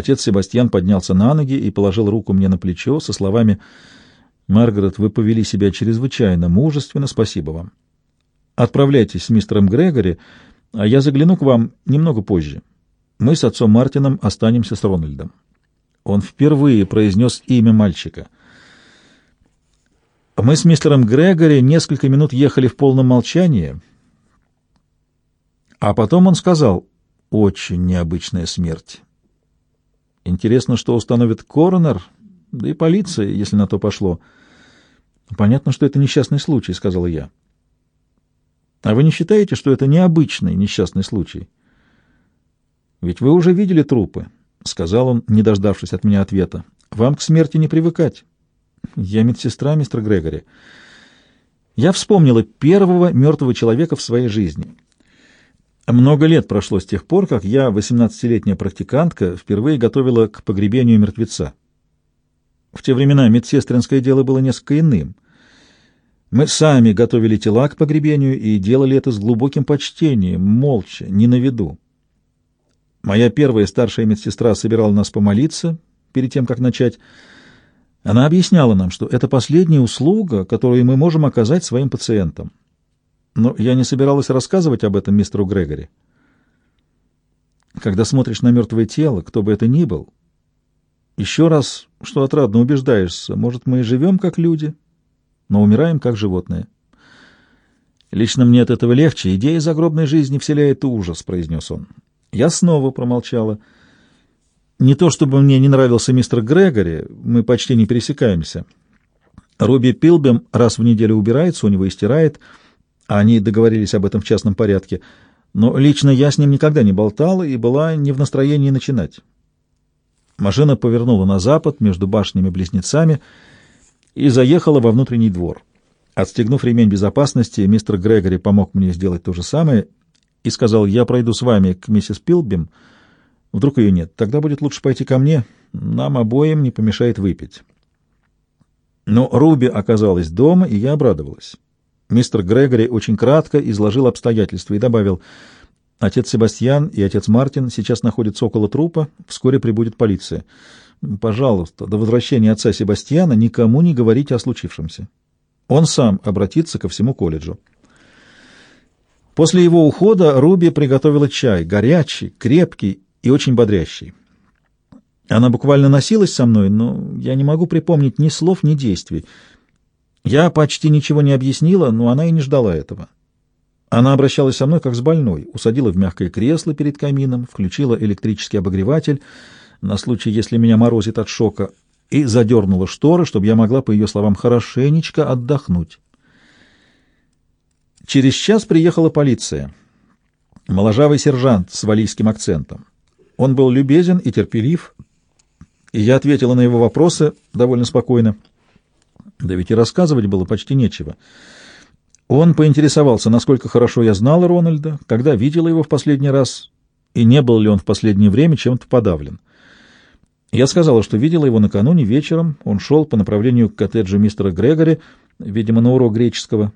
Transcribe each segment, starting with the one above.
Отец Себастьян поднялся на ноги и положил руку мне на плечо со словами «Маргарет, вы повели себя чрезвычайно мужественно, спасибо вам. Отправляйтесь с мистером Грегори, а я загляну к вам немного позже. Мы с отцом Мартином останемся с Рональдом». Он впервые произнес имя мальчика. Мы с мистером Грегори несколько минут ехали в полном молчании, а потом он сказал «Очень необычная смерть». Интересно, что установит коронер, да и полиция, если на то пошло. Понятно, что это несчастный случай, сказала я. А вы не считаете, что это необычный несчастный случай? Ведь вы уже видели трупы, сказал он, не дождавшись от меня ответа. Вам к смерти не привыкать. Я медсестра, мистер Грегори. Я вспомнила первого мертвого человека в своей жизни. Много лет прошло с тех пор, как я, 18-летняя практикантка, впервые готовила к погребению мертвеца. В те времена медсестринское дело было несколько иным. Мы сами готовили тела к погребению и делали это с глубоким почтением, молча, не на виду. Моя первая старшая медсестра собирала нас помолиться перед тем, как начать. Она объясняла нам, что это последняя услуга, которую мы можем оказать своим пациентам. Но я не собиралась рассказывать об этом мистеру Грегори. Когда смотришь на мертвое тело, кто бы это ни был, еще раз, что отрадно убеждаешься, может, мы и живем как люди, но умираем как животные. Лично мне от этого легче. Идея загробной жизни вселяет ужас, — произнес он. Я снова промолчала. Не то чтобы мне не нравился мистер Грегори, мы почти не пересекаемся. Руби Пилбем раз в неделю убирается у него и стирает — они договорились об этом в частном порядке, но лично я с ним никогда не болтала и была не в настроении начинать. Машина повернула на запад между башнями-близнецами и заехала во внутренний двор. Отстегнув ремень безопасности, мистер Грегори помог мне сделать то же самое и сказал, я пройду с вами к миссис Пилбим. Вдруг ее нет, тогда будет лучше пойти ко мне, нам обоим не помешает выпить. Но Руби оказалась дома, и я обрадовалась. Мистер Грегори очень кратко изложил обстоятельства и добавил, «Отец Себастьян и отец Мартин сейчас находятся около трупа, вскоре прибудет полиция. Пожалуйста, до возвращения отца Себастьяна никому не говорите о случившемся. Он сам обратится ко всему колледжу». После его ухода Руби приготовила чай, горячий, крепкий и очень бодрящий. Она буквально носилась со мной, но я не могу припомнить ни слов, ни действий. Я почти ничего не объяснила, но она и не ждала этого. Она обращалась со мной как с больной, усадила в мягкое кресло перед камином, включила электрический обогреватель на случай, если меня морозит от шока, и задернула шторы, чтобы я могла, по ее словам, хорошенечко отдохнуть. Через час приехала полиция. Моложавый сержант с валийским акцентом. Он был любезен и терпелив, и я ответила на его вопросы довольно спокойно. Да ведь и рассказывать было почти нечего. Он поинтересовался, насколько хорошо я знала Рональда, когда видела его в последний раз, и не был ли он в последнее время чем-то подавлен. Я сказала, что видела его накануне вечером, он шел по направлению к коттеджу мистера Грегори, видимо, на урок греческого.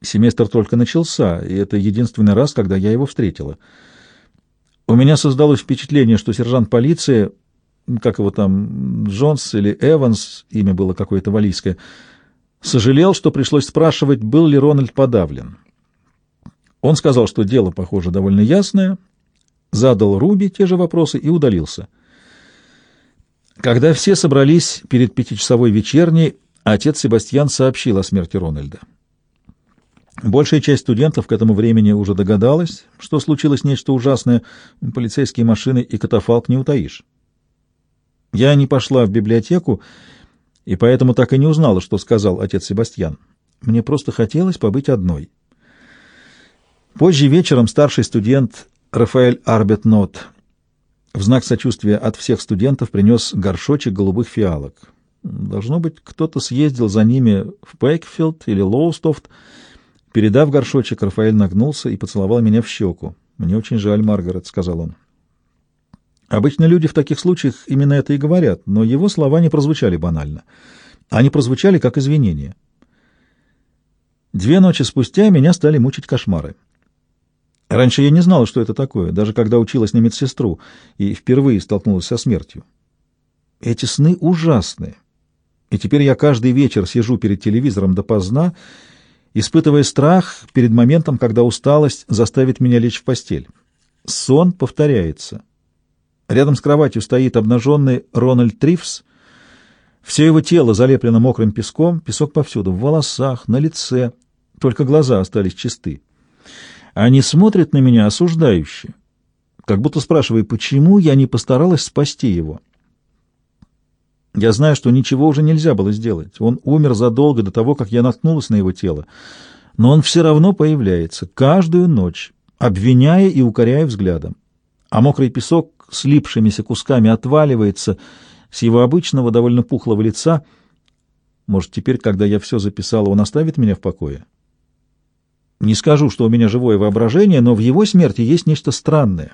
Семестр только начался, и это единственный раз, когда я его встретила. У меня создалось впечатление, что сержант полиции как его там, Джонс или Эванс, имя было какое-то валийское, сожалел, что пришлось спрашивать, был ли Рональд подавлен. Он сказал, что дело, похоже, довольно ясное, задал Руби те же вопросы и удалился. Когда все собрались перед пятичасовой вечерней, отец Себастьян сообщил о смерти Рональда. Большая часть студентов к этому времени уже догадалась, что случилось нечто ужасное, полицейские машины и катафалк не утаишь. Я не пошла в библиотеку, и поэтому так и не узнала, что сказал отец Себастьян. Мне просто хотелось побыть одной. Позже вечером старший студент Рафаэль Арбетнот в знак сочувствия от всех студентов принес горшочек голубых фиалок. Должно быть, кто-то съездил за ними в Пэкфилд или Лоустофт. Передав горшочек, Рафаэль нагнулся и поцеловал меня в щеку. «Мне очень жаль, Маргарет», — сказал он. Обычно люди в таких случаях именно это и говорят, но его слова не прозвучали банально. Они прозвучали как извинение. Две ночи спустя меня стали мучить кошмары. Раньше я не знала, что это такое, даже когда училась на медсестру и впервые столкнулась со смертью. Эти сны ужасные. И теперь я каждый вечер сижу перед телевизором допоздна, испытывая страх перед моментом, когда усталость заставит меня лечь в постель. Сон повторяется. Рядом с кроватью стоит обнаженный Рональд Трифс. Все его тело залеплено мокрым песком, песок повсюду, в волосах, на лице. Только глаза остались чисты. Они смотрят на меня осуждающе, как будто спрашивая, почему я не постаралась спасти его. Я знаю, что ничего уже нельзя было сделать. Он умер задолго до того, как я наткнулась на его тело. Но он все равно появляется каждую ночь, обвиняя и укоряя взглядом. А мокрый песок слипшимися кусками отваливается с его обычного довольно пухлого лица. Может, теперь, когда я все записала, он оставит меня в покое? Не скажу, что у меня живое воображение, но в его смерти есть нечто странное.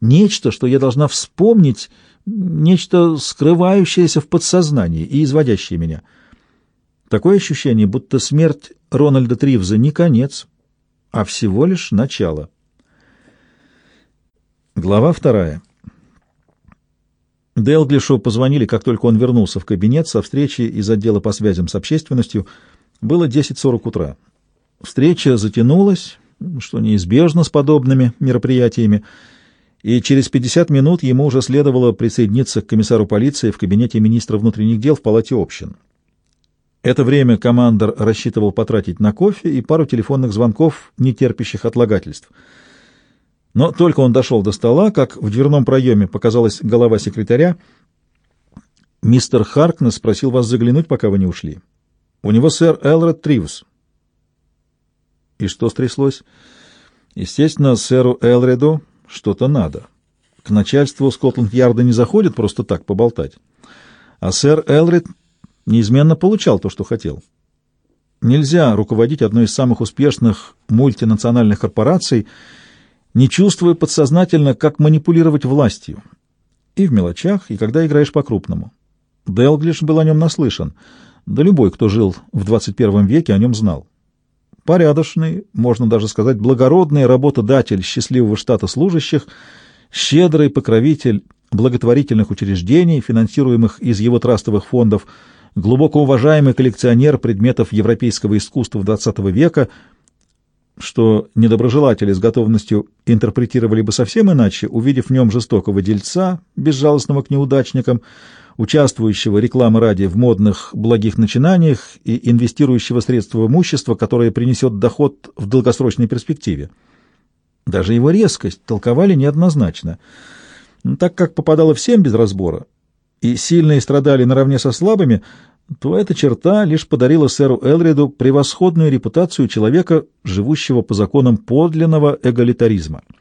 Нечто, что я должна вспомнить, нечто скрывающееся в подсознании и изводящее меня. Такое ощущение, будто смерть Рональда Тривза не конец, а всего лишь начало. Глава вторая. Делглишу позвонили, как только он вернулся в кабинет со встречи из отдела по связям с общественностью. Было 10.40 утра. Встреча затянулась, что неизбежно с подобными мероприятиями, и через 50 минут ему уже следовало присоединиться к комиссару полиции в кабинете министра внутренних дел в палате общин. Это время командор рассчитывал потратить на кофе и пару телефонных звонков, не терпящих отлагательств. Но только он дошел до стола, как в дверном проеме показалась голова секретаря. «Мистер Харкнес спросил вас заглянуть, пока вы не ушли. У него сэр Элред Тривс. И что стряслось? Естественно, сэру Элреду что-то надо. К начальству Скотланд-Ярда не заходит просто так поболтать. А сэр Элред неизменно получал то, что хотел. Нельзя руководить одной из самых успешных мультинациональных корпораций, не чувствуя подсознательно, как манипулировать властью. И в мелочах, и когда играешь по-крупному. Делглиш был о нем наслышан. Да любой, кто жил в 21 веке, о нем знал порядочный, можно даже сказать, благородный работодатель счастливого штата служащих, щедрый покровитель благотворительных учреждений, финансируемых из его трастовых фондов, глубоко уважаемый коллекционер предметов европейского искусства XX века, что недоброжелатели с готовностью интерпретировали бы совсем иначе, увидев в нем жестокого дельца, безжалостного к неудачникам, участвующего рекламы ради в модных благих начинаниях и инвестирующего средства в имущество, которое принесет доход в долгосрочной перспективе. Даже его резкость толковали неоднозначно. Так как попадало всем без разбора, и сильные страдали наравне со слабыми, то эта черта лишь подарила сэру Элриду превосходную репутацию человека, живущего по законам подлинного эгалитаризма —